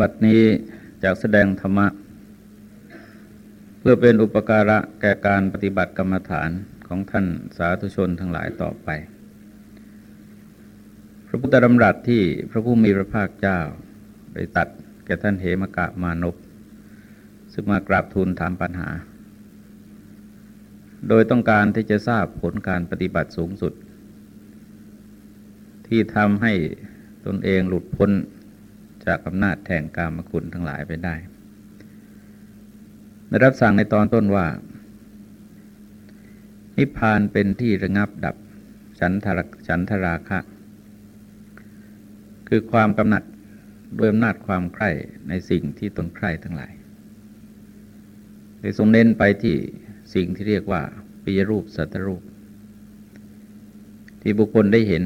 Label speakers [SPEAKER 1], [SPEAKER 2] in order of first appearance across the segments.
[SPEAKER 1] บัดนี้จากแสดงธรรมะ เพื่อเป็นอุปการะแก่การปฏิบัติกรรมฐานของท่านสาธุชนทั้งหลายต่อไป พระพุทธดำรัสที่พระผู้มีพระภาคเจ้าได้ตัดแก่ท่านเหมกะมานพซึ่งมากราบทูลถามปัญหา โดยต้องการที่จะทราบผลการปฏิบัติสูงสุด ที่ทำให้ตนเองหลุดพ้น จากอำนาจแห่งกามคุณทั้งหลายไปได้ได้รับสั่งในตอนต้นว่า นิพพานเป็นที่ระงับดับฉันทรฉันทราคะ คือความกำหนัดด้วยอำนาจความใคร่ในสิ่งที่ตนใคร่ทั้งหลายโดยทรงเน้นไปที่สิ่งที่เรียกว่าปิยรูปสัตรูป ที่บุคคลได้เห็น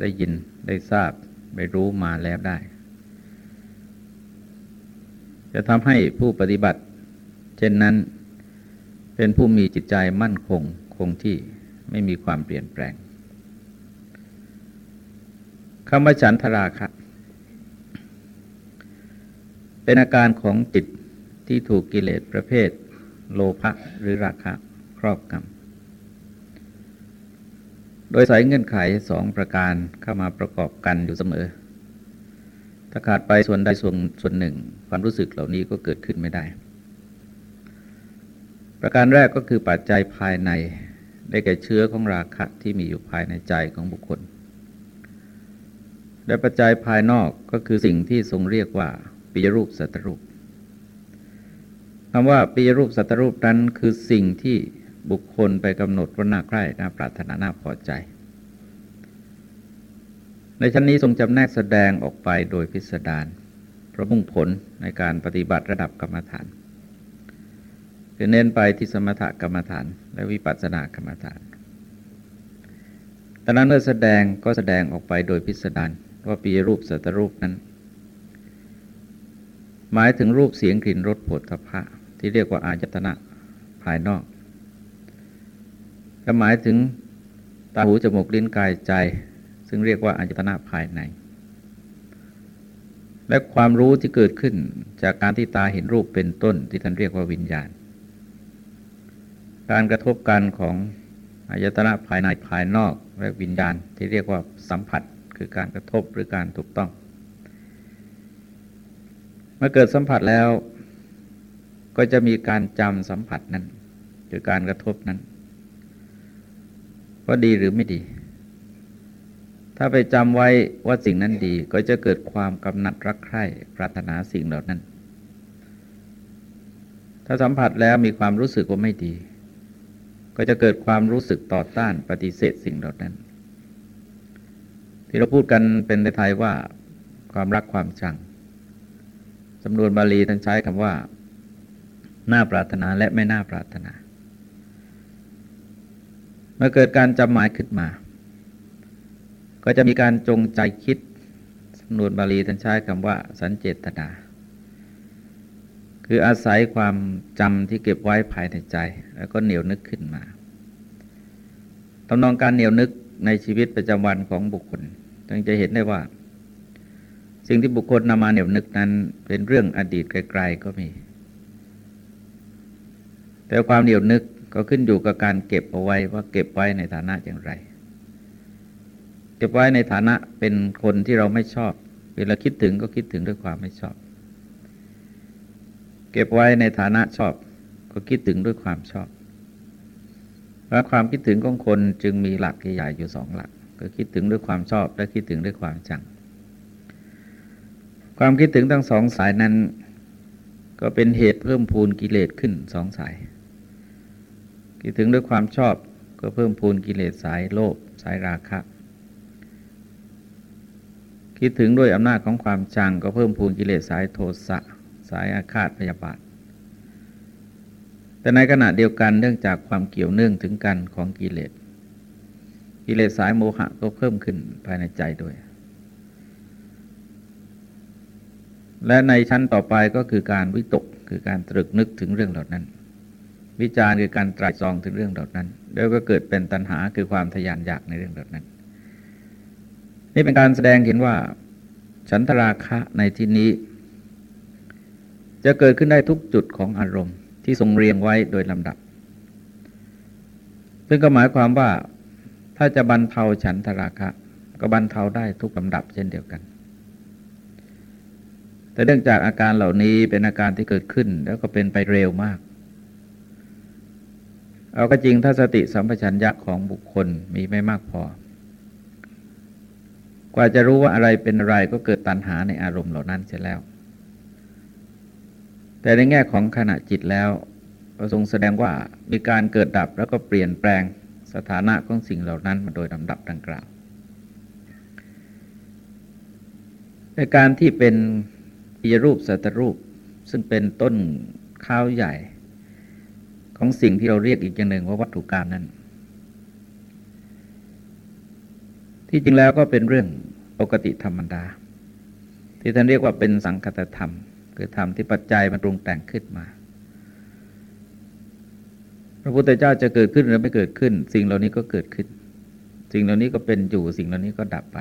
[SPEAKER 1] ได้ยินได้ทราบ ได้รู้มาแล้วได้ จะทำให้ผู้ปฏิบัติ เช่นนั้น เป็นผู้มีจิตใจมั่นคงคงที่ไม่มีความเปลี่ยนแปลงคำว่าฉันทราคะ เป็นอาการของจิตที่ถูกกิเลสประเภท โลภะหรือราคะครอบกำโดยใส่เงื่อนไขสองประการเข้ามาประกอบกันอยู่เสมอ ถ้าขาดไปส่วนใดส่วนส่วนหนึ่ง ความรู้สึกเหล่านี้ก็เกิดขึ้นไม่ได้ ประการแรกก็คือปัจจัยภายในได้แก่เชื้อของราคะที่มีอยู่ภายในใจของบุคคล และปัจจัยภายนอกก็คือสิ่งที่ทรงเรียกว่าปิยรูปสัตรูปคำว่าปิยรูปสัตรูปนั้นคือสิ่งที่บุคคลไปกำหนดว่าน่าใกล้น่าปรารถนาน่าพอใจ ในชั้นนี้ทรงจำแนกแสดงออกไปโดยพิสดารพระมุ่งผลในการปฏิบัติระดับกรรมฐานคือเน้นไปที่สมถกรรมฐาน และวิปัสสนากรรมฐานแต่นั้นเมื่อแสดงก็แสดงออกไปโดยพิสดารว่าปีรูปสัตรูปนั้น หมายถึงรูปเสียงกลิ่นรสผลทพะที่เรียกว่าอายตนะภายนอกและหมายถึงตาหูจมูกลิ้นกายใจ ซึ่งเรียกว่าอายตนะภายใน และความรู้ที่เกิดขึ้นจากการที่ตาเห็นรูปเป็นต้นที่ท่านเรียกว่าวิญญาณ การกระทบกันของอายตนะภายในภายนอกและวิญญาณที่เรียกว่าสัมผัสคือการกระทบหรือการถูกต้อง เมื่อเกิดสัมผัสแล้วก็จะมีการจำสัมผัสนั้นคือการกระทบนั้น ว่าดีหรือไม่ดี ถ้าไปจำไว้ว่าสิ่งนั้นดีก็จะเกิดความกำหนัดรักใคร่ปรารถนาสิ่งเหล่านั้น ถ้าสัมผัสแล้วมีความรู้สึกว่าไม่ดี ก็จะเกิดความรู้สึกต่อต้านปฏิเสธสิ่งเหล่านั้น ที่เราพูดกันเป็นในไทยว่า ความรักความชังจำนวนบาลีท่านใช้คำว่าน่าปรารถนาและไม่น่าปรารถนา เมื่อเกิดการจำหมายขึ้นมา ก็จะมีการจงใจคิดจำนวนบาลีท่านใช้คำว่า สัญเจตนา คืออาศัยความจำที่เก็บไว้ภายในใจ แล้วก็เหนียวนึกขึ้นมาตำนองการเหนียวนึกในชีวิตประจำวันของบุคคลจึงจะเห็นได้ว่า สิ่งที่บุคคลนำมาเหนียวนึกนั้น เป็นเรื่องอดีตไกลๆก็มี แต่ความเหนียวนึกก็ขึ้นอยู่กับการเก็บเอาไว้ว่าเก็บไว้ในฐานะอย่างไร ก็บไว้ในฐานะเป็นคนที่เราไม่ชอบ เวลาคิดถึงก็คิดถึงด้วยความไม่ชอบ เก็บไว้ในฐานะชอบ ก็คิดถึงด้วยความชอบเพราะความคิดถึงของคนจึงมีหลักใหญ่ๆอยู่สองหลัก ก็คิดถึงด้วยความชอบ และคิดถึงด้วยความจัง ความคิดถึงทั้งสองสายนั้น ก็เป็นเหตุเพิ่มพูนกิเลสขึ้นสองสาย คิดถึงด้วยความชอบก็เพิ่มพูนกิเลสสายโลภสายราคะ คิดถึงด้วยอำนาจของความจังก็เพิ่มพูนกิเลสสายโทสะสายอาฆาตพยาบาท แต่ในขณะเดียวกันเนื่องจากความเกี่ยวเนื่องถึงกันของกิเลสกิเลสสายโมหะก็เพิ่มขึ้นภายในใจด้วย และในชั้นต่อไปก็คือการวิตกคือการตรึกนึกถึงเรื่องเหล่านั้น วิจารณ์คือการตรายซองถึงเรื่องเหล่านั้น แล้วก็เกิดเป็นตัณหาคือความทยานอยากในเรื่องเหล่านั้น นี่เป็นการแสดงเห็นว่า ฉันทราคะในที่นี้ จะเกิดขึ้นได้ทุกจุดของอารมณ์ที่ทรงเรียงไว้โดยลำดับ ซึ่งก็หมายความว่าถ้าจะบรรเทาฉันทราคะ ก็บรรเทาได้ทุกลำดับเช่นเดียวกัน แต่เนื่องจากอาการเหล่านี้เป็นอาการที่เกิดขึ้นแล้วก็เป็นไปเร็วมาก เอาก็จริงถ้าสติสัมปชัญญะของบุคคลมีไม่มากพอ กว่าจะรู้ว่าอะไรเป็นอะไรก็เกิดตัณหาในอารมณ์เหล่านั้นเสร็จแล้ว แต่ในแง่ของขณะจิตแล้วประทรงแสดงว่ามีการเกิดดับแล้วก็เปลี่ยนแปลงสถานะของสิ่งเหล่านั้นมาโดยลำดับดังกล่าวในการที่เป็นอิยรูปสัตรูป ซึ่งเป็นต้นข้าวใหญ่ ของสิ่งที่เราเรียกอีกอย่างหนึ่งว่าวัตถุกรรมนั้น ที่จริงแล้วก็เป็นเรื่องปกติธรรมดา ที่ท่านเรียกว่าเป็นสังคตธรรม คือธรรมที่ปัจจัยมันปรุงแต่งขึ้นมา พระพุทธเจ้าจะเกิดขึ้นหรือไม่เกิดขึ้น สิ่งเหล่านี้ก็เกิดขึ้น สิ่งเหล่านี้ก็เป็นอยู่สิ่งเหล่านี้ก็ดับไป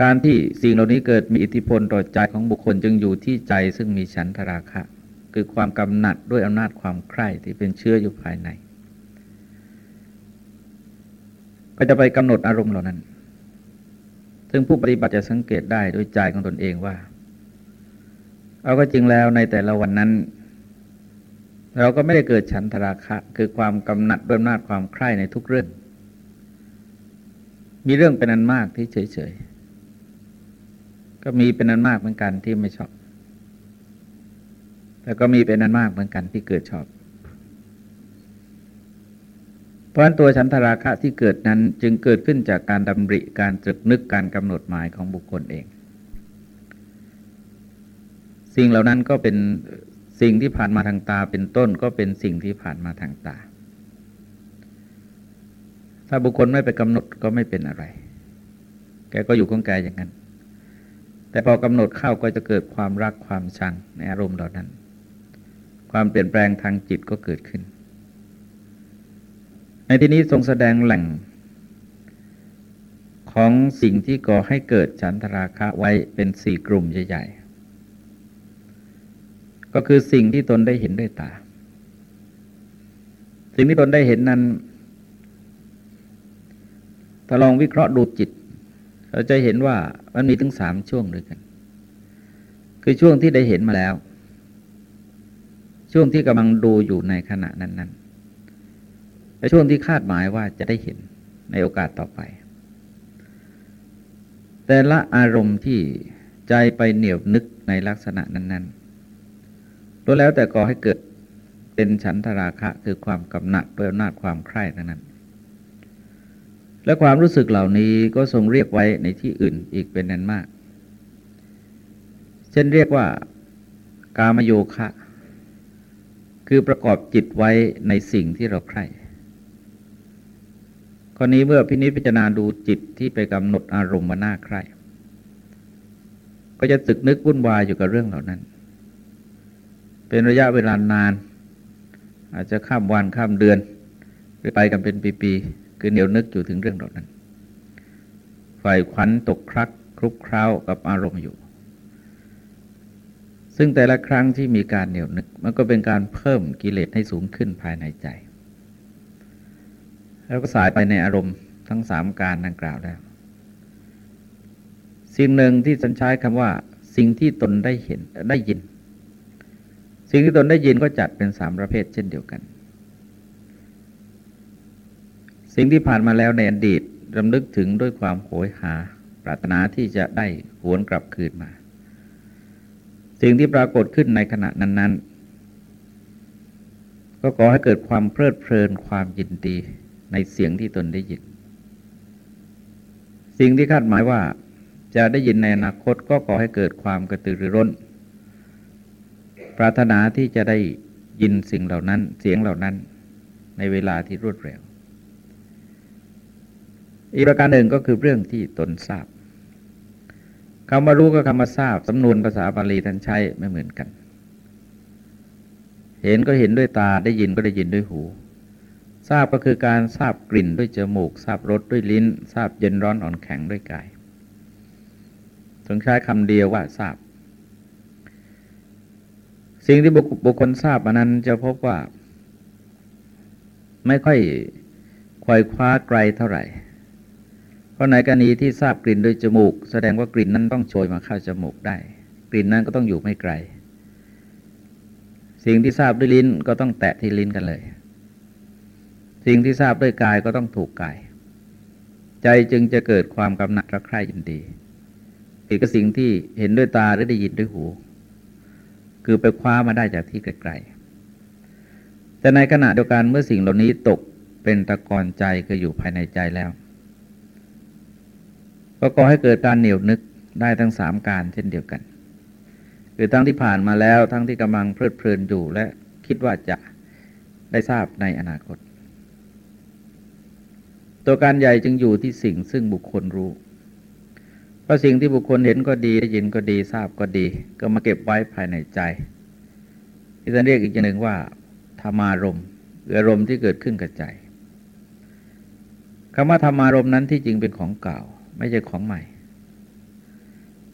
[SPEAKER 1] การที่สิ่งเหล่านี้เกิดมีอิทธิพลต่อใจของบุคคลจึงอยู่ที่ใจซึ่งมีฉันทราคะ คือความกำหนัดด้วยอำนาจความใคร่ที่เป็นเชื้ออยู่ภายใน ก็จะไปกำหนดอารมณ์เหล่านั้น ซึ่งผู้ปฏิบัติจะสังเกตได้ด้วยใจของตนเองว่า เอาก็จริงแล้วในแต่ละวันนั้น เราก็ไม่ได้เกิดฉันทราคะ คือความกำหนัดด้วยอำนาจความใคร่ในทุกเรื่อง มีเรื่องเป็นอันมากที่เฉยๆ ก็มีเป็นอันมากเหมือนกันที่ไม่ชอบแล้วก็มีเป็นนันมากเหมือนกันที่เกิดชอบ เพ ราะฉะนั้นตัวฉันทราคะที่เกิดนั้นจึงเกิดขึ้นจากการดำริการตรึกนึกการกำหนดหมายของบุคคลเอง สิ่งเหล่านั้นก็เป็นสิ่งที่ผ่านมาทางตาเป็นต้นก็เป็นสิ่งที่ผ่านมาทางตา ถ้าบุคคลไม่ไปกำหนดก็ไม่เป็นอะไร แกก็อยู่ของแกอย่างนั้น แต่พอกำหนดเข้าก็จะเกิดความรักความชังในอารมณ์เหล่านั้น ความเปลี่ยนแปลงทางจิตก็เกิดขึ้น ในที่นี้ทรงแสดงแหล่งของสิ่งที่ก่อให้เกิดฉันทราคะไว้เป็นสี่กลุ่มใหญ่ๆ ก็คือสิ่งที่ตนได้เห็นด้วยตา สิ่งที่ตนได้เห็นนั้นถ้าลองวิเคราะห์ดูจิต เราจะเห็นว่ามันมีถึงสามช่วงด้วยกัน คือช่วงที่ได้เห็นมาแล้ว ช่วงที่กำลังดูอยู่ในขณะนั้น ๆและช่วงที่คาดหมายว่าจะได้เห็นในโอกาสต่อไป แต่ละอารมณ์ที่ใจไปเหนียวนึกในลักษณะนั้นๆล้วแล้วแต่ก่อให้เกิดเป็นฉันทราคะคือความกำหนัดเปอำนาจความใคร่ทั้งนั้น และความรู้สึกเหล่านี้ก็ทรงเรียกไว้ในที่อื่นอีกเป็นนั้นมาก เช่นเรียกว่ากามโยคะ คือประกอบจิตไว้ในสิ่งที่เราใคร่ ข้อนี้เมื่อพินิจพิจารณาดูจิตที่ไปกำหนดอารมณ์มาหน้าใคร่ก็จะตึกนึกวุ่นวายอยู่กับเรื่องเหล่านั้น เป็นระยะเวลานาน อาจจะข้ามวันข้ามเดือน หรือไปกันเป็นปีๆคือเหนียวนึกอยู่ถึงเรื่องเหล่านั้นฝ่ายขวัญตกครักคลุกคล้าวกับอารมณ์อยู่ ซึ่งแต่ละครั้งที่มีการเหนียวนึก มันก็เป็นการเพิ่มกิเลสให้สูงขึ้นภายในใจ แล้วก็สายไปในอารมณ์ทั้งสามการดังกล่าวแล้ว สิ่งหนึ่งที่สัญใช้คำว่า สิ่งที่ตนได้เห็นได้ยิน สิ่งที่ตนได้ยินก็จัดเป็นสามประเภทเช่นเดียวกัน สิ่งที่ผ่านมาแล้วในอดีตรำลึกถึงด้วยความโหยหา ปรารถนาที่จะได้หวนกลับคืนมา สิ่งที่ปรากฏขึ้นในขณะนั้น ๆ ก็ขอให้เกิดความเพลิดเพลินความยินดี ในเสียงที่ตนได้ยิน สิ่งที่คาดหมายว่าจะได้ยินในอนาคตก็ขอให้เกิดความกระตือรือร้น ปรารถนาที่จะได้ยินสิ่งเหล่านั้นเสียงเหล่านั้นในเวลาที่รวดเร็ว อีกประการหนึ่งก็คือเรื่องที่ตนทราบคำว่ารู้กับคำว่าทราบสำนวนภาษาบาลีท่านใช้ไม่เหมือนกัน เห็นก็เห็นด้วยตาได้ยินก็ได้ยินด้วยหู ทราบก็คือการทราบกลิ่นด้วยจมูก ทราบรสด้วยลิ้น ทราบเย็นร้อนอ่อนแข็งด้วยกายทรงใช้คำเดียวว่าทราบ สิ่งที่บุคคลทราบมานั้นจะพบว่า ไม่ค่อยควายคว้าไกลเท่าไหร่ เพราะในกรณีที่ทราบกลิ่นโดยจมูก แสดงว่ากลิ่นนั้นต้องโชยมาเข้าจมูกได้ กลิ่นนั้นก็ต้องอยู่ไม่ไกล สิ่งที่ทราบด้วยลิ้นก็ต้องแตะที่ลิ้นกันเลย สิ่งที่ทราบด้วยกายก็ต้องถูกกาย ใจจึงจะเกิดความกำหนัดรักใคร่ยินดีอีกสิ่งที่เห็นด้วยตาหรือได้ยินด้วยหู คือไปคว้ามาได้จากที่ไกลๆแต่ในขณะเดียวกันเมื่อสิ่งเหล่านี้ตกเป็นตะกอนใจคืออยู่ภายในใจแล้วก็ก่อให้เกิดการเหนียวนึกได้ทั้งสามการเช่นเดียวกัน คือทั้งที่ผ่านมาแล้วทั้งที่กำลังเพลิดเพลินอยู่และคิดว่าจะได้ทราบในอนาคต ตัวการใหญ่จึงอยู่ที่สิ่งซึ่งบุคคลรู้ เพราะสิ่งที่บุคคลเห็นก็ดีได้ยินก็ดีทราบก็ดี ก็มาเก็บไว้ภายในใจ ที่ท่านเรียกอีกอย่างหนึ่งว่าธรรมารมอารมณ์ที่เกิดขึ้นกับใจคำว่าธรรมารมนั้นที่จริงเป็นของเก่า ไม่ใช่ของใหม่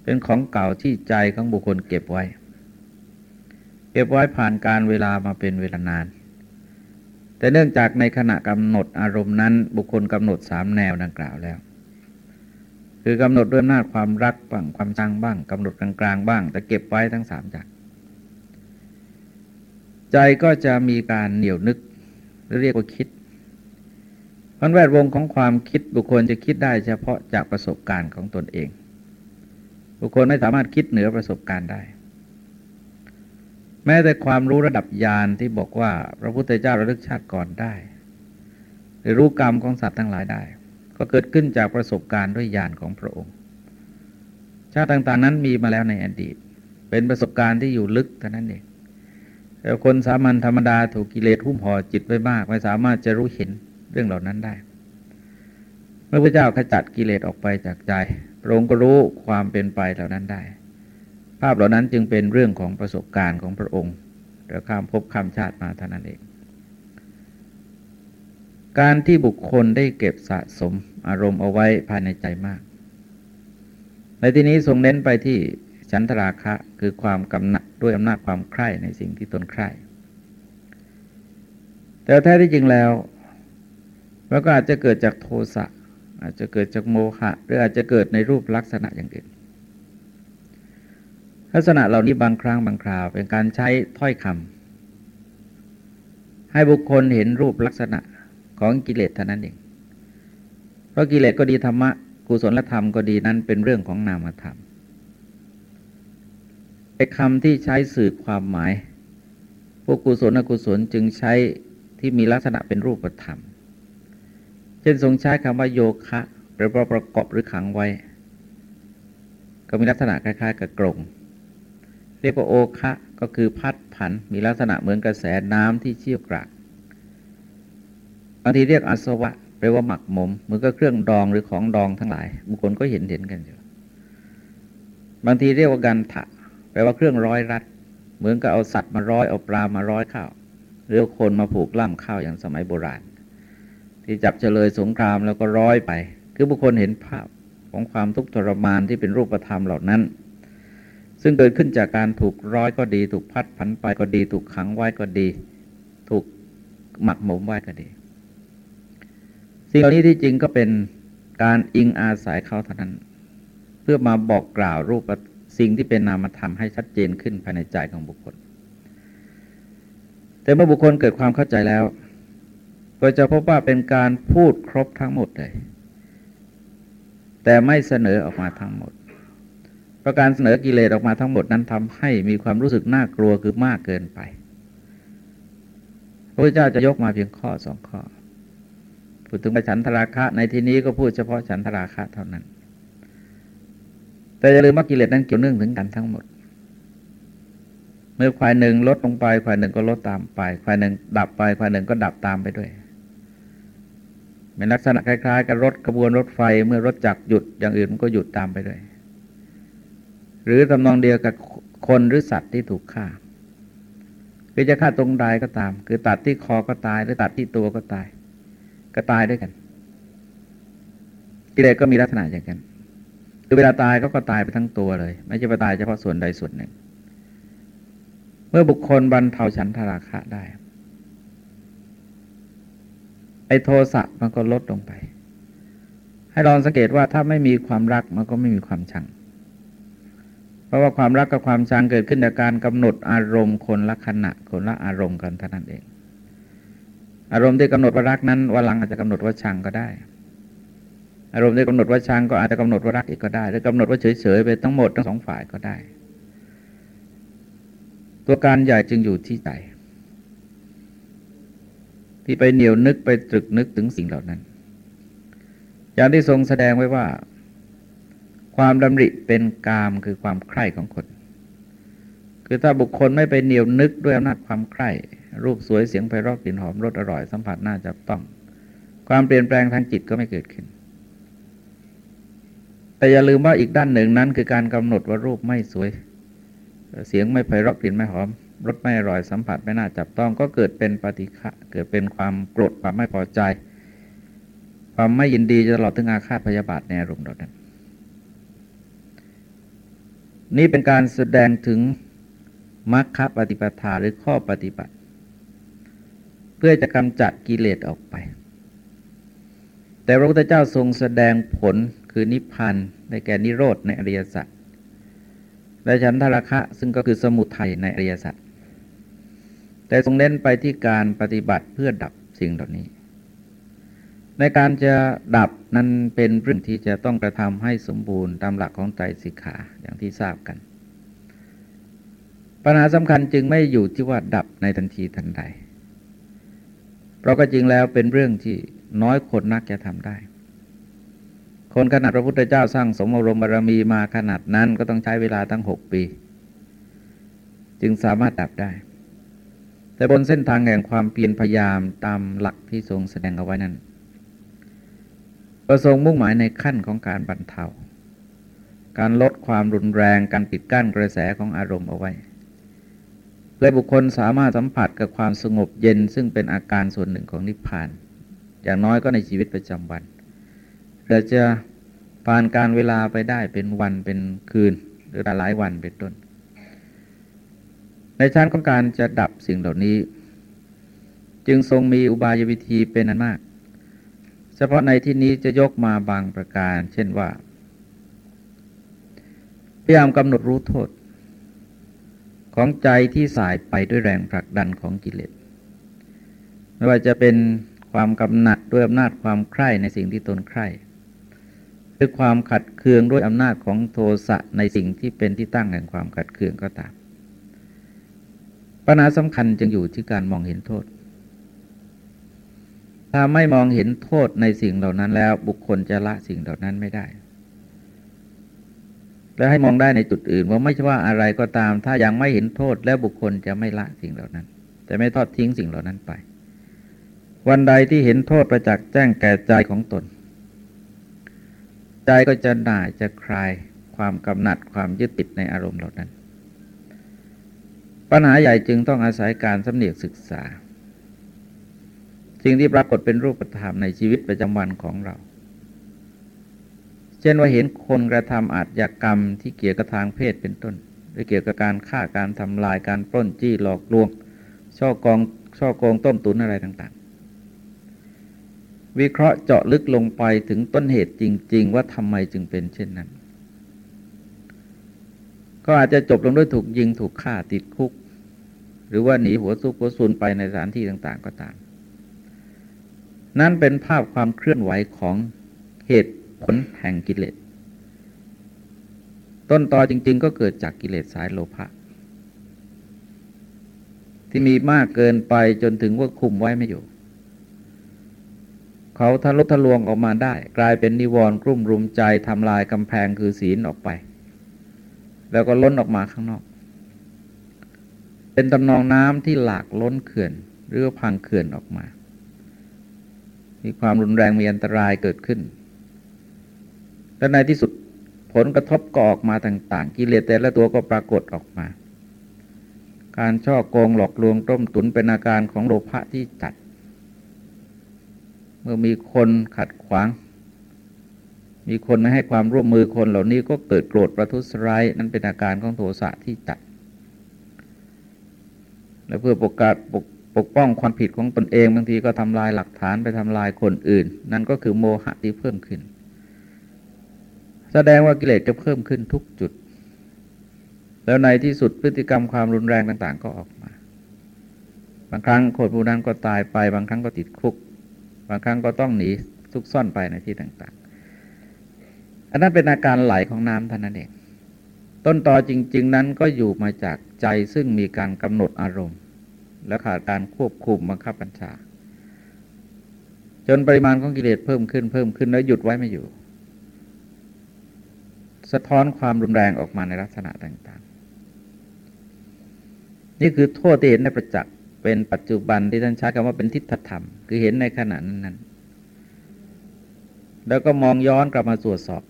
[SPEAKER 1] เป็นของเก่าที่ใจของบุคคลเก็บไว้ เก็บไว้ผ่านการเวลามาเป็นเวลานาน แต่เนื่องจากในขณะกำหนดอารมณ์นั้น บุคคลกำหนดสามแนวดังกล่าวแล้ว คือกำหนดด้วยอำนาจความรักบ้างความชังบ้างกำหนดกลางๆบ้าง แต่เก็บไว้ทั้งสามอย่างใจก็จะมีการเหนียวนึกเรียกว่าคิดพันแวดวงของความคิดบุคคลจะคิดได้เฉพาะจากประสบการณ์ของตนเอง บุคคลไม่สามารถคิดเหนือประสบการณ์ได้ แม้แต่ความรู้ระดับญาณที่บอกว่า พระพุทธเจ้าระลึกชาติก่อนได้ หรือรู้กรรมของสัตว์ทั้งหลายได้ ก็เกิดขึ้นจากประสบการณ์ด้วยญาณของพระองค์ ชาติต่างๆนั้นมีมาแล้วในอดีต เป็นประสบการณ์ที่อยู่ลึกเท่านั้นเองแต่คนสามัญธรรมดาถูกกิเลสหุ้มห่อจิตไว้มาก ไม่สามารถจะรู้เห็นเรื่องเหล่านั้นได้ เมื่อพระเจ้าขจัดกิเลสออกไปจากใจพระองค์ก็รู้ความเป็นไปเหล่านั้นได้าพเหล่านั้นจึงเป็นเรื่องของประสบการณ์ของพระองค์เดี๋ยวข้ามภพข้ามชาติมาเท่านั้นเอง การที่บุคคลได้เก็บสะสมอารมณ์เอาไว้ภายในใจมาก ในที่นี้ทรงเน้นไปที่ฉันทราคะคือความกำหนัดด้วยอำนาจความใคร่ในสิ่งที่ตนใคร่แต่แท้ที่จริงแล้วมันก็อาจจะเกิดจากโทสะอาจจะเกิดจากโมหะ หรืออาจจะเกิดในรูปลักษณะอย่างอื่น ลักษณะเหล่านี้บางครั้งบางคราวเป็นการใช้ถ้อยคำให้บุคคลเห็นรูปลักษณะของกิเลสเท่านั้นเอง เพราะกิเลสก็ดีธรรมะกุศลธรรมก็ดีนั้นเป็นเรื่องของนามธรรมไอ้คำที่ใช้สื่อความหมาย พวกกุศลอกุศลจึงใช้ที่มีลักษณะเป็นรูปธรรม เช่นทรงใช้คำว่าโยคะหรือประกอบหรือขังไว้ ก็มีลักษณะคล้ายๆ กับกรง เรียกว่าโอคะก็คือพัดผันมีลักษณะเหมือนกระแสน้ำที่เชี่ยวกรากบางทีเรียกอาสวะแปลว่าหมักหมมเหมือนกับเครื่องดองหรือของดองทั้งหลายบุคคลก็เห็นเห็นกันอยู่บางทีเรียกว่ากันถะแปลว่าเครื่องร้อยรัด เหมือนกับเอาสัตว์มาร้อยเอาปลามาร้อยข้าวหรือคนมาผูกล่ามข้าวอย่างสมัยโบราณ ที่จับเฉลยสงครามแล้วก็ร้อยไป คือบุคคลเห็นภาพของความทุกข์ทรมานที่เป็นรูปธรรมเหล่านั้น ซึ่งเกิดขึ้นจากการถูกร้อยก็ดี ถูกพัดผันไปก็ดี ถูกขังไว้ก็ดี ถูกหมักหมมไว้ก็ดี สิ่งเหล่านี้ที่จริงก็เป็นการอิงอาศัยเขาเท่านั้น เพื่อมาบอกกล่าวรูปสิ่งที่เป็นนามธรรมให้ชัดเจนขึ้นภายในใจของบุคคล แต่เมื่อบุคคลเกิดความเข้าใจแล้ว ก็จะพบว่าเป็นการพูดครบทั้งหมดเลย แต่ไม่เสนอออกมาทั้งหมด เพราะการเสนอกิเลสออกมาทั้งหมดนั้นทำให้มีความรู้สึกน่ากลัวคือมากเกินไป พระเจ้าจะยกมาเพียงข้อสองข้อพูดถึงฉันทราคะในที่นี้ก็พูดเฉพาะฉันทราคะเท่านั้น แต่อย่าลืมว่ากิเลสนั้นเกี่ยวเนื่องถึงกันทั้งหมด เมื่อควายหนึ่งลดลงไปควายหนึ่งก็ลดตามไป ควายหนึ่งดับไปควายหนึ่งก็ดับตามไปด้วยเป็นลักษณะคล้ายๆ กับรถกระบวนรถไฟเมื่อรถจักรหยุดอย่างอื่นมันก็หยุดตามไปด้วย หรือตำนองเดียวกับคนหรือสัตว์ที่ถูกฆ่าคือจะฆ่าตรงใดก็ตาม คือตัดที่คอก็ตาย หรือตัดที่ตัวก็ตาย ก็ตายด้วยกันกิเลสก็มีลักษณะอย่างกัน คือเวลาตายก็ก็ตายไปทั้งตัวเลย ไม่ใช่ไปตายเฉพาะส่วนใดส่วนหนึ่ง เมื่อบุคคลบรรเทาฉันทราคะได้ ไอโทสะมันก็ลดลงไป ให้ลองสังเกตว่าถ้าไม่มีความรักมันก็ไม่มีความชัง ราะว่าความรักกับความชังเกิดขึ้นจากการกำหนดอารมณ์คนละขณะคนละอารมณ์กันเท่านั้นเอง อารมณ์ที่กำหนดว่ารักนั้นวันหลังอาจจะกำหนดว่าชังก็ได้ อารมณ์ที่กำหนดว่าชังก็อาจจะกำหนดว่ารักอีกก็ได้หรือกำหนดว่าเฉยๆไปทั้งหมดทั้งสองฝ่ายก็ได้ ตัวการใหญ่จึงอยู่ที่ใจที่ไปเหนียวนึกไปตรึกนึกถึงสิ่งเหล่านั้น อย่างที่ทรงแสดงไว้ว่า ความดำริเป็นกามคือความใคร่ของคน คือถ้าบุคคลไม่ไปเหนียวนึกด้วยอำนาจความใคร่ รูปสวยเสียงไพเราะกลิ่นหอมรสอร่อยสัมผัสน่าจับต้อง ความเปลี่ยนแปลงทางจิตก็ไม่เกิดขึ้น แต่อย่าลืมว่าอีกด้านหนึ่งนั้น คือการกำหนดว่ารูปไม่สวย เสียงไม่ไพเราะกลิ่นไม่หอมรสไม่อร่อยสัมผัสไม่น่าจับต้องก็เกิดเป็นปฏิฆะเกิดเป็นความโกรธความไม่พอใจ ความไม่ยินดีจะตลอดถึงอาฆาตพยาบาทในอารมณ์เรานั้น นี่เป็นการแสดงถึงมรรคปฏิปทาหรือข้อปฏิบัติ เพื่อจะกำจัดกิเลสออกไป แต่พระพุทธเจ้าทรงแสดงผลคือนิพพานในแก่นิโรธในอริยสัจและฉันทราคะซึ่งก็คือสมุทัยในอริยสัจแต่ทรงเน้นไปที่การปฏิบัติเพื่อดับสิ่งเหล่านี้ ในการจะดับนั้นเป็นเรื่องที่จะต้องกระทำให้สมบูรณ์ตามหลักของใจสิกขาอย่างที่ทราบกัน ปัญหาสำคัญจึงไม่อยู่ที่ว่าดับในทันทีทันใด เพราะก็จริงแล้วเป็นเรื่องที่น้อยคนนักจะทำได้ คนขนาดพระพุทธเจ้าสร้างสมอารมบารมีมาขนาดนั้นก็ต้องใช้เวลาตั้งหกปี จึงสามารถดับได้ แต่บนเส้นทางแห่งความเพียรพยายามตามหลักที่ทรงแสดงเอาไว้นั้น ประสงค์มุ่งหมายในขั้นของการบรรเทา การลดความรุนแรง การปิดกั้นกระแสของอารมณ์เอาไว้เพื่อบุคคลสามารถสัมผัสกับความสงบเย็น ซึ่งเป็นอาการส่วนหนึ่งของนิพพาน อย่างน้อยก็ในชีวิตประจำวันเราจะผ่านการเวลาไปได้เป็นวันเป็นคืน หรือหลายวันเป็นต้น ในชั้นของการจะดับสิ่งเหล่านี้ จึงทรงมีอุบายวิธีเป็นอันมาก เฉพาะในที่นี้จะยกมาบางประการ เช่นว่า พยายามกำหนดรู้โทษ ของใจที่สายไปด้วยแรงผลักดันของกิเลสไม่ว่าจะเป็นความกำหนัดด้วยอำนาจความใคร่ในสิ่งที่ตนใคร่หรือความขัดเคืองด้วยอำนาจของโทสะในสิ่งที่เป็นที่ตั้งแห่งความขัดเคืองก็ตามปัญหาสำคัญจึงอยู่ที่การมองเห็นโทษ ถ้าไม่มองเห็นโทษในสิ่งเหล่านั้นแล้ว บุคคลจะละสิ่งเหล่านั้นไม่ได้ และให้มองได้ในจุดอื่น ว่าไม่ใช่ว่าอะไรก็ตาม ถ้ายังไม่เห็นโทษแล้วบุคคลจะไม่ละสิ่งเหล่านั้น จะไม่ทอดทิ้งสิ่งเหล่านั้นไป วันใดที่เห็นโทษประจักษ์แจ้งแก่ใจของตน ใจก็จะหน่ายจะคลายความกำหนัดความยึดติดในอารมณ์เหล่านั้น ปัญหาใหญ่จึงต้องอาศัยการสำเนียกศึกษา สิ่งที่ปรากฏเป็นรูปธรรมในชีวิตประจำวันของเรา เช่นว่าเห็นคนกระทำอาชญากรรมที่เกี่ยวกับทางเพศเป็นต้นหรือเกี่ยวกับการฆ่าการทำลายการปล้นจี้หลอกลวง ช่อกองช่อกองต้มตุนอะไรต่างๆ วิเคราะห์เจาะลึกลงไปถึงต้นเหตุจริง ๆ ว่าทำไมจึงเป็นเช่นนั้น ก็อาจจะจบลงด้วยถูกยิงถูกฆ่าติดคุก หรือว่าหนีหัวซุกหัวซุนไปในสถานที่ต่าง ๆ ก็ตาม นั่นเป็นภาพความเคลื่อนไหวของเหตุผลแห่งกิเลส ต้นตอจริง ๆ ก็เกิดจากกิเลสสายโลภะที่มีมากเกินไปจนถึงว่าคุมไว้ไม่อยู่ เขาทะลุทะลวงออกมาได้ กลายเป็นนิวรณ์กลุ่มรุมใจทำลายกำแพงคือศีลออกไป แล้วก็ล้นออกมาข้างนอก เป็นตำนองน้ำที่หลากล้นเขื่อนหรือพังเขื่อนออกมา มีความรุนแรงมีอันตรายเกิดขึ้น และในที่สุดผลกระทบก็ออกมาต่างๆ กิเลสแต่ละตัวก็ปรากฏออกมา การช่อโกงหลอกลวงต้มตุนเป็นอาการของโลภะที่จัด เมื่อมีคนขัดขวาง มีคนไม่ให้ความร่วมมือคนเหล่านี้ก็เกิดโกรธประทุษร้ายนั่นเป็นอาการของโทสะที่จัด และเพื่อปกาปก ปกป้องความผิดของตนเองบางทีก็ทำลายหลักฐานไปทำลายคนอื่น นั่นก็คือโมหะที่เพิ่มขึ้น แสดงว่ากิเลสจะเพิ่มขึ้นทุกจุด แล้วในที่สุดพฤติกรรมความรุนแรงต่างๆ ก็ออกมา บางครั้งคนผู้นั้นก็ตายไป บางครั้งก็ติดคุก บางครั้งก็ต้องหนีซุกซ่อนไปในที่ต่างๆ อันนั้นเป็นอาการไหลของน้ำท่านนั้นเองต้นต่อจริง ๆ นั้นก็อยู่มาจากใจซึ่งมีการกำหนดอารมณ์ และขาดการควบคุมบังคับบัญชา จนปริมาณของกิเลสเพิ่มขึ้นเพิ่มขึ้นแล้วหยุดไว้ไม่อยู่ สะท้อนความรุนแรงออกมาในลักษณะต่าง ๆ นี่คือโทษที่เห็นในประจักษ์เป็นปัจจุบันที่ท่านใช้คำว่าเป็นทิฏฐธรรม คือเห็นในขณะนั้นๆแล้วก็มองย้อนกลับมาตรวจสอบ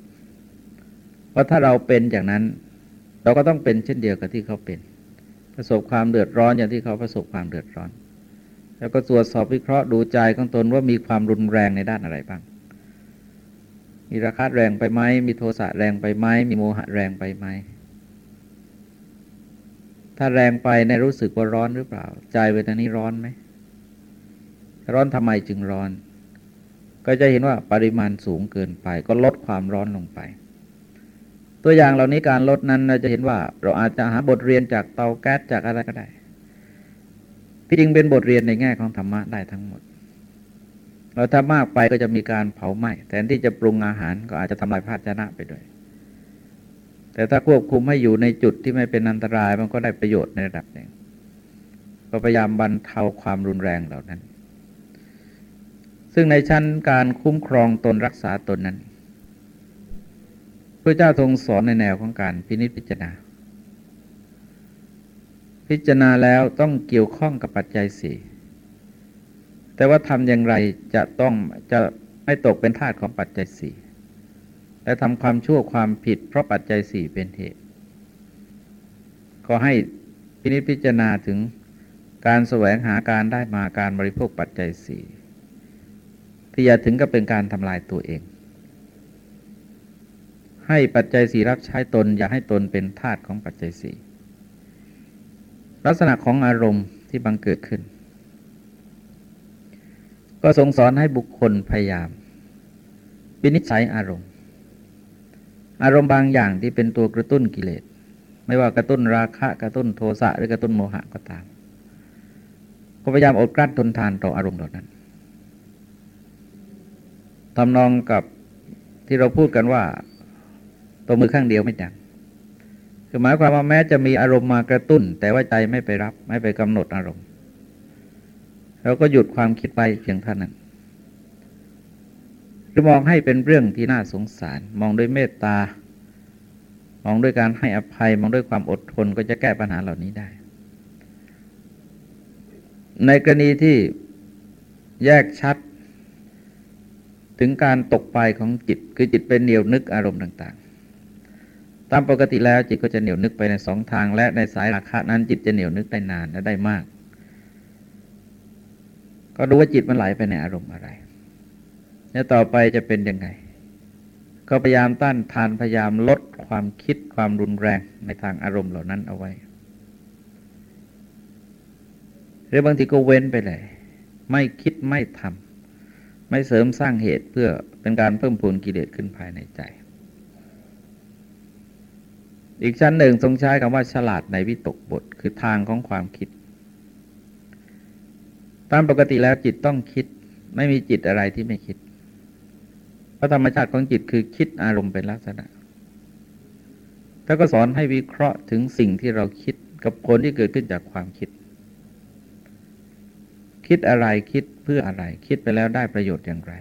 [SPEAKER 1] ว่าถ้าเราเป็นอย่างนั้น เราก็ต้องเป็นเช่นเดียวกับที่เขาเป็น ประสบความเดือดร้อนอย่างที่เขาประสบความเดือดร้อน แล้วก็ตรวจสอบวิเคราะห์ดูใจของตนว่ามีความรุนแรงในด้านอะไรบ้าง มีราคาแรงไปไหมมีโทสะแรงไปไหมมีโมหะแรงไปไหมถ้าแรงไปในรู้สึกว่าร้อนหรือเปล่า ใจเวทนานี้ร้อนไหมร้อนทำไมจึงร้อน ก็จะเห็นว่าปริมาณสูงเกินไป ก็ลดความร้อนลงไป ตัวอย่างเหล่านี้การลดนั้นเราจะเห็นว่า เราอาจจะหาบทเรียนจากเตาแก๊สจากอะไรก็ได้ที่จริงเป็นบทเรียนในแง่ของธรรมะได้ทั้งหมด เราถ้ามากไปก็จะมีการเผาไหม้แทนที่จะปรุงอาหารก็อาจจะทำลายภาชนะไปด้วย แต่ถ้าควบคุมให้อยู่ในจุดที่ไม่เป็นอันตรายมันก็ได้ประโยชน์ในระดับหนึ่งก็พยายามบรรเทาความรุนแรงเหล่านั้น ซึ่งในชั้นการคุ้มครองตนรักษาตนนั้น พระเจ้าทรงสอนในแนวของการพินิจพิจารณา พิจารณาแล้วต้องเกี่ยวข้องกับปัจจัยสี่แต่ว่าทำอย่างไรจะต้องจะไม่ตกเป็นทาสของปัจจัยสี่และทำความชั่วความผิดเพราะปัจจัยสี่เป็นเหตุก็ให้พินิจพิจารณาถึงการแสวงหาการได้มาการบริโภคปัจจัยสี่ที่อย่าถึงกับเป็นการทำลายตัวเอง ให้ปัจจัยสี่รับใช้ตน อย่าให้ตนเป็นทาสของปัจจัยสี่ลักษณะของอารมณ์ที่บังเกิดขึ้น ก็ทรงสอนให้บุคคลพยายามวินิจฉัยอารมณ์ อารมณ์บางอย่างที่เป็นตัวกระตุ้นกิเลส ไม่ว่ากระตุ้นราคะกระตุ้นโทสะหรือกระตุ้นโมหะก็ตาม ก็พยายามอดกลั้นทนทานต่ออารมณ์เหล่านั้นทำนองกับที่เราพูดกันว่า ตัวมือข้างเดียวไม่ดังคือหมายความว่าแม้จะมีอารมณ์มากระตุ้น แต่ว่าใจไม่ไปรับ ไม่ไปกำหนดอารมณ์เราก็หยุดความคิดไปเพียงเท่านั้นหรือมองให้เป็นเรื่องที่น่าสงสาร มองด้วยเมตตามองด้วยการให้อภัย มองด้วยความอดทนก็จะแก้ปัญหาเหล่านี้ได้ ในกรณีที่แยกชัด ถึงการตกไปของจิต คือจิตเป็นเหนียวนึกอารมณ์ต่าง ตามปกติแล้วจิตก็จะเหนียวนึกไปในสองทาง และในสายราคานั้นจิตจะเหนียวนึกได้นานและได้มาก ก็ดูว่าจิตมันไหลไปในอารมณ์อะไร แล้วต่อไปจะเป็นยังไง ก็พยายามต้านทานพยายามลดความคิดความรุนแรงในทางอารมณ์เหล่านั้นเอาไว้ หรือบางทีก็เว้นไปเลย ไม่คิดไม่ทำไม่เสริมสร้างเหตุเพื่อเป็นการเพิ่มพูนกิเลสขึ้นภายในใจ อีกชั้นหนึ่งทรงใช้คำว่าฉลาดในวิตกบท คือทางของความคิด ตามปกติแล้วจิตต้องคิด ไม่มีจิตอะไรที่ไม่คิด เพราะธรรมชาติของจิตคือคิดอารมณ์เป็นลักษณะถ้าก็สอนให้วิเคราะห์ถึงสิ่งที่เราคิดกับผลที่เกิดขึ้นจากความคิด คิดอะไรคิดเพื่ออะไร คิดไปแล้วได้ประโยชน์อย่างไร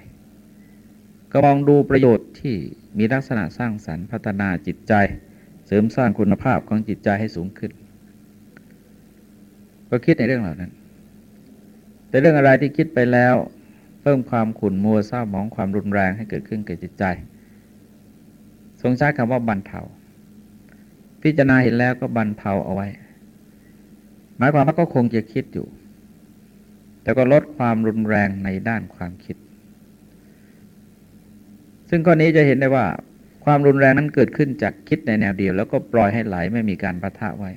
[SPEAKER 1] ก็มองดูประโยชน์ที่มีลักษณะสร้างสรรค์พัฒนาจิตใจ ริมสร้างคุณภาพของจิตใจให้สูงขึ้น ก็คิดในเรื่องเหล่านั้น แต่เรื่องอะไรที่คิดไปแล้ว เพิ่มความขุ่นมัวเศร้าหมองความรุนแรงให้เกิดขึ้นแก่จิตใจ ทรงใช้คำว่าบรรเทาพิจารณาเห็นแล้วก็บรรเทาเอาไว้ หมายความว่าก็คงจะคิดอยู่ แต่ก็ลดความรุนแรงในด้านความคิด ซึ่งข้อนี้จะเห็นได้ว่า ความรุนแรงนั้นเกิดขึ้นจากคิดในแนวเดียว แล้วก็ปล่อยให้ไหลไม่มีการประทะไว้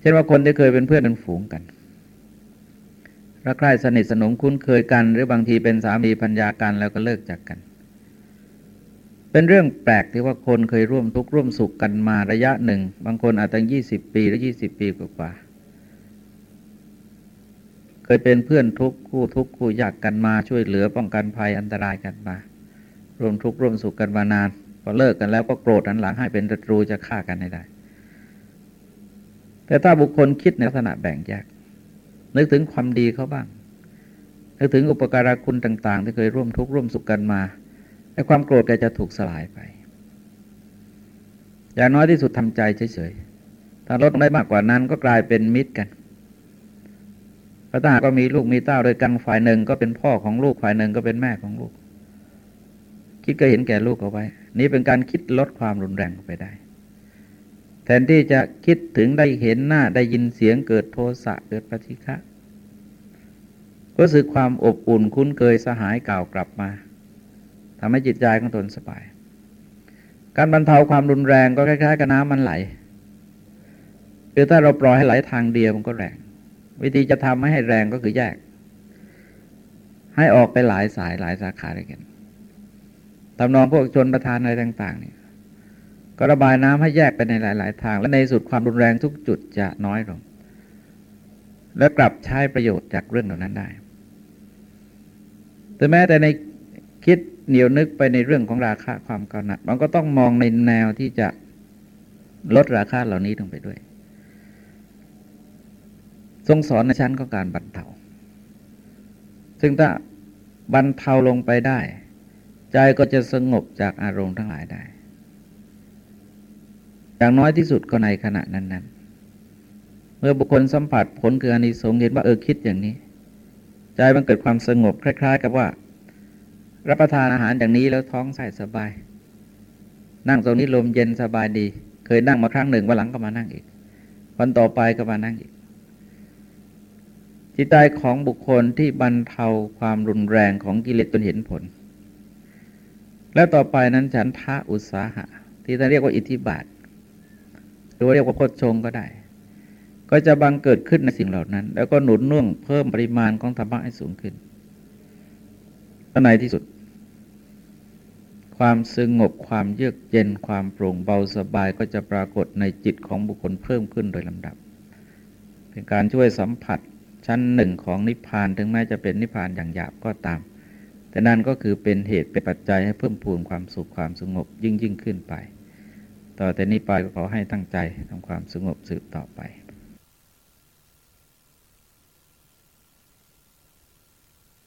[SPEAKER 1] เช่นว่าคนที่เคยเป็นเพื่อนเป็นฝูงกันรักใคร่สนิทสนมคุ้นเคยกัน หรือบางทีเป็นสามีพัญญากันแล้วก็เลิกจากกัน เป็นเรื่องแปลกที่ว่าคนเคยร่วมทุกข์ร่วมสุขกันมาระยะหนึ่ง บางคนอาจตั้งยี่สิบปีหรือยี่สิบปีกว่าเคยเป็นเพื่อนทุกคู่ทุกคู่ยากกันมาช่วยเหลือป้องกันภัยอันตรายกันมา ร่วมทุกข์ร่วมสุขกันมานานพอเลิกกันแล้วก็โกรธอันหลังให้เป็นศัตรูจะฆ่ากันให้ได้ แต่ถ้าบุคคลคิดในลักษณะแบ่งแยก นึกถึงความดีเขาบ้าง นึกถึงอุปการะคุณต่าง ๆ ที่เคยร่วมทุกข์ร่วมสุขกันมาไอ้ความโกรธแกจะถูกสลายไป อย่างน้อยที่สุดทำใจเฉยๆถ้าลดได้มากกว่านั้นก็กลายเป็นมิตรกันพระตาก็มีลูกมีเต้าโดยกันฝ่ายหนึ่งก็เป็นพ่อของลูกฝ่ายหนึ่งก็เป็นแม่ของลูก คิดก็เห็นแก่ลูกเอาไว้ นี่เป็นการคิดลดความรุนแรงไปได้ แทนที่จะคิดถึงได้เห็นหน้าได้ยินเสียงเกิดโทสะเกิดปฏิฆะก็สึกความอบอุ่นคุ้นเคยสหายเก่ากลับมาทำให้จิตใจของตนสบาย การบรรเทาความรุนแรงก็คล้ายๆกับน้ำมันไหลคือถ้าเราปล่อยให้ไหลทางเดียวมันก็แรง วิธีจะทำให้แรงก็คือแยก ให้ออกไปหลายสายหลายสาขาด้วยกัน ทำนองพวกชนประทานอะไรต่าง ๆ เนี่ย ก็ระบายน้ำให้แยกไปในหลาย ๆ ทาง และในสุดความรุนแรงทุกจุดจะน้อยลง และกลับใช้ประโยชน์จากเรื่องเหล่านั้นได้ แต่แม้แต่ในคิดเหนียวนึกไปในเรื่องของราคาความกำหนัด มันก็ต้องมองในแนวที่จะลดราคาเหล่านี้ลงไปด้วย ทรงสอนในชั้นของการบรรเทา ซึ่งถ้าบรรเทาลงไปได้ ใจก็จะสงบจากอารมณ์ทั้งหลายได้ อย่างน้อยที่สุดก็ในขณะนั้น ๆ เมื่อบุคคลสัมผัสผลคืออานิสงส์เห็นว่าเออคิดอย่างนี้ ใจมันเกิดความสงบคล้าย ๆ กับว่า รับประทานอาหารอย่างนี้แล้วท้องใส่สบาย นั่งตรงนี้ลมเย็นสบายดี เคยนั่งมาครั้งหนึ่งวันหลังก็มานั่งอีก วันต่อไปก็มานั่งอีกจิตใจของบุคคลที่บรรเทาความรุนแรงของกิเลสจนเห็นผล แล้วต่อไปนั้นฉันทะอุตสาหะ ที่ท่านเรียกว่าอิทธิบาทรือว่าเรียกว่าโคดชงก็ได้ ก็จะบังเกิดขึ้นในสิ่งเหล่านั้น แล้วก็หนุนน่วงเพิ่มปริมาณของธรรมะให้สูงขึ้นในที่สุด ความสงบความเยือกเย็นความโปร่งเบาสบายก็จะปรากฏในจิตของบุคคลเพิ่มขึ้นโดยลำดับ เป็นการช่วยสัมผัสชั้นหนึ่งของนิพพานถึงแม้จะเป็นนิพพานอย่างหยาบก็ตาม แต่นั่นก็คือเป็นเหตุเป็นปัจจัยให้เพิ่มพูนความสุขความสงบยิ่งยิ่งขึ้นไป ต่อแต่นี้ไปก็ขอให้ตั้งใจทำความสงบสืบต่อไป